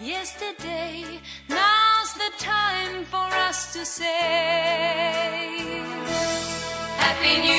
yesterday. Now's the time for us to say Happy New Year.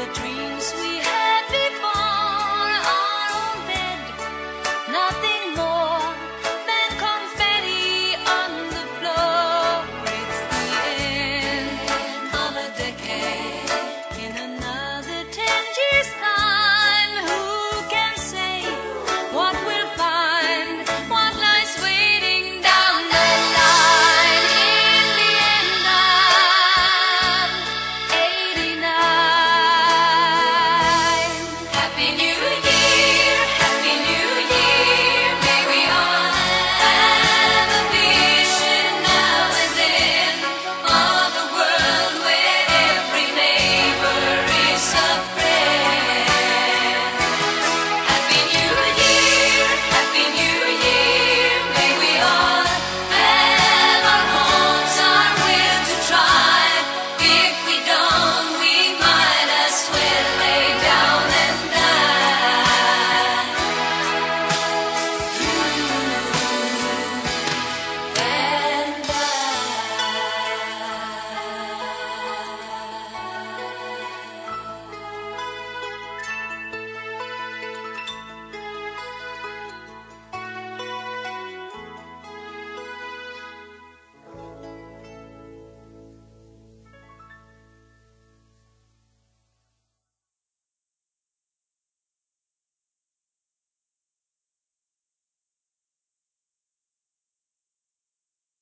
the dream.